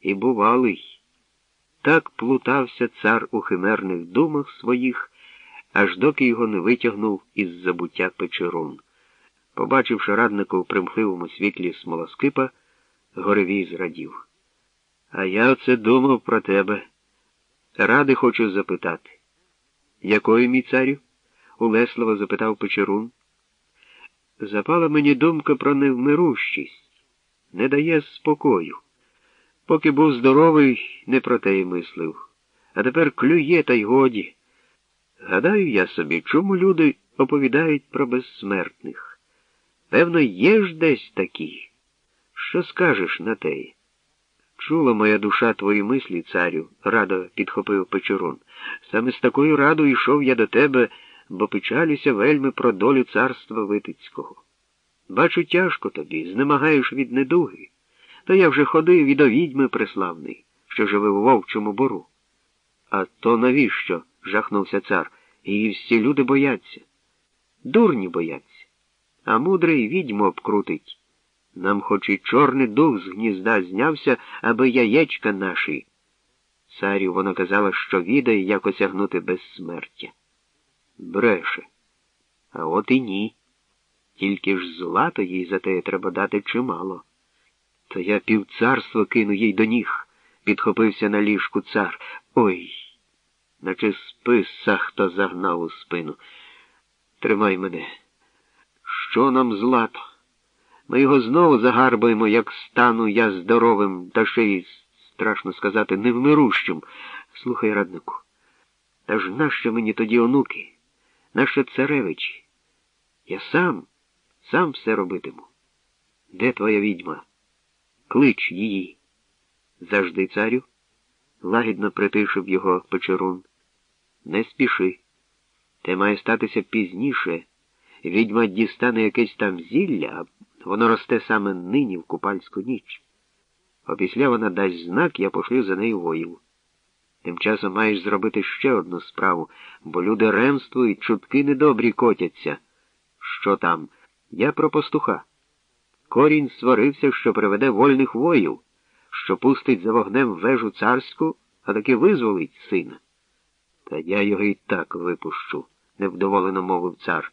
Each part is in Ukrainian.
і бувалий. Так плутався цар у химерних думах своїх, аж доки його не витягнув із забуття печерун. Побачивши радника у примхливому світлі смолоскипа, Горевій зрадів. А я оце думав про тебе. Ради хочу запитати. Якою, мій царю? улесливо запитав Печерун. Запала мені думка про невмирущість, не дає спокою. Поки був здоровий, не про те й мислив, а тепер клює, та й годі. Гадаю я собі, чому люди оповідають про безсмертних. Певно, є ж десь такі. Що скажеш на теї? Чула моя душа твої мислі, царю, радо підхопив Печерун. Саме з такою радою йшов я до тебе, бо печалюся вельми про долю царства Витицького. Бачу, тяжко тобі, знемагаєш від недуги. То я вже ходив і до відьми преславний, що живе в вовчому бору. А то навіщо? жахнувся цар. Її всі люди бояться. Дурні бояться, а мудрий відьму обкрутить. Нам хоч і чорний дух з гнізда знявся, аби яєчка наші. Царю вона казала, що відає, як осягнути безсмертя. Бреше. А от і ні. Тільки ж злато їй за те треба дати чимало. То я півцарство кину їй до ніг, підхопився на ліжку цар. Ой, наче списа хто загнав у спину. Тримай мене. Що нам злато? Ми його знову загарбаємо, як стану я здоровим, та ще й, страшно сказати, невмирущим. Слухай, раднику, та ж нащо мені тоді онуки? Нащо царевичі? Я сам, сам все робитиму. Де твоя відьма? Клич її. Завжди, царю, лагідно притишив його печерун. Не спіши. Те має статися пізніше. Відьма дістане якесь там зілля. Воно росте саме нині в купальську ніч. Опісля вона дасть знак, я пошлю за нею воїв. Тим часом маєш зробити ще одну справу, бо люди ремствують, чутки недобрі котяться. Що там? Я про пастуха. Корінь сварився, що приведе вольних воїв, що пустить за вогнем вежу царську, а таки визволить сина. Та я його і так випущу, невдоволено мовив цар.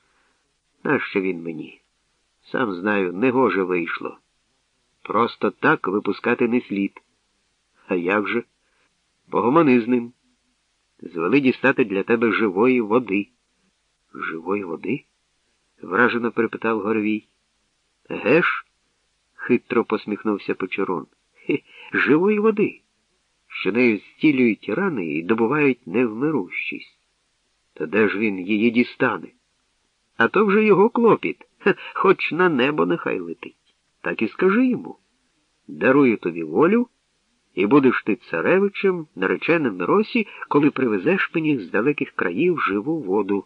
Нащо він мені? Сам знаю, негоже вийшло. Просто так випускати не слід. А як же? Погомони з ним. Звели дістати для тебе живої води. Живої води? вражено перепитав Горовій. Геш? Хитро посміхнувся Печерон. Живої води, що нею зцілюють рани і добувають невмирущість. Та де ж він її дістане? А то вже його клопіт, хоч на небо нехай летить. Так і скажи йому. Дарую тобі волю, і будеш ти царевичем, нареченим Миросі, коли привезеш мені з далеких країв живу воду.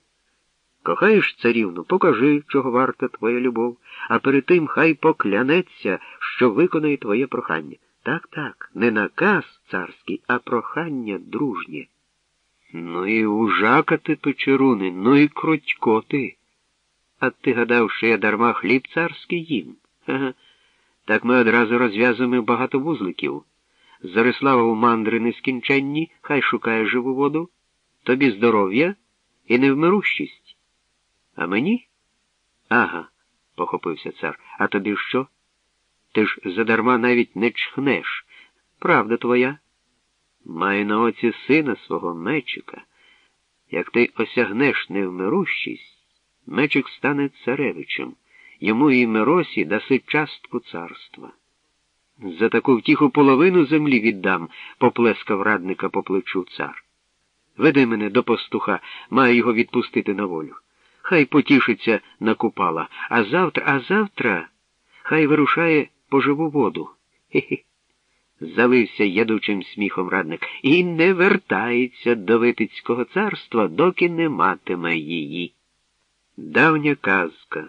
Кохаєш царівну, покажи, чого варта твоя любов, а перед тим хай поклянеться, що виконає твоє прохання. Так, так, не наказ царський, а прохання дружнє. Ну і ужака ти, печеруни, ну і крутько ти. А ти гадав, що я дарма хліб царський їм? Ага. Так ми одразу розв'язуємо багато вузликів. Зарислава у мандри нескінченні, хай шукає живу воду, тобі здоров'я і невмирущість. А мені? Ага, похопився цар. А тобі що? Ти ж задарма навіть не чхнеш. Правда твоя? Маю на оці сина свого мечика. Як ти осягнеш невмирущість, мечик стане царевичем, йому і Миросі даси частку царства. За таку втіху половину землі віддам, поплескав радника по плечу цар. Веди мене до пастуха, маю його відпустити на волю. Хай потішиться на купала, а завтра, а завтра хай вирушає по живу воду. Хе-хе. Залився ядучим сміхом радник і не вертається до Витицького царства, доки не матиме її. Давня казка.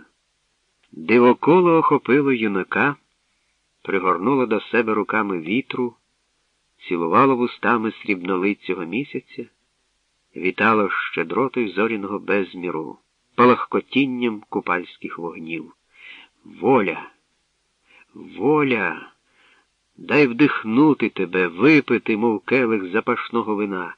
Дивоколо охопило юнака, пригорнуло до себе руками вітру, цілувало вустами срібнолицього місяця, вітало щедротою зоряного безміру, палахкотінням купальських вогнів. Воля, воля. Дай вдихнути тебе, випити, мов келих запашного вина.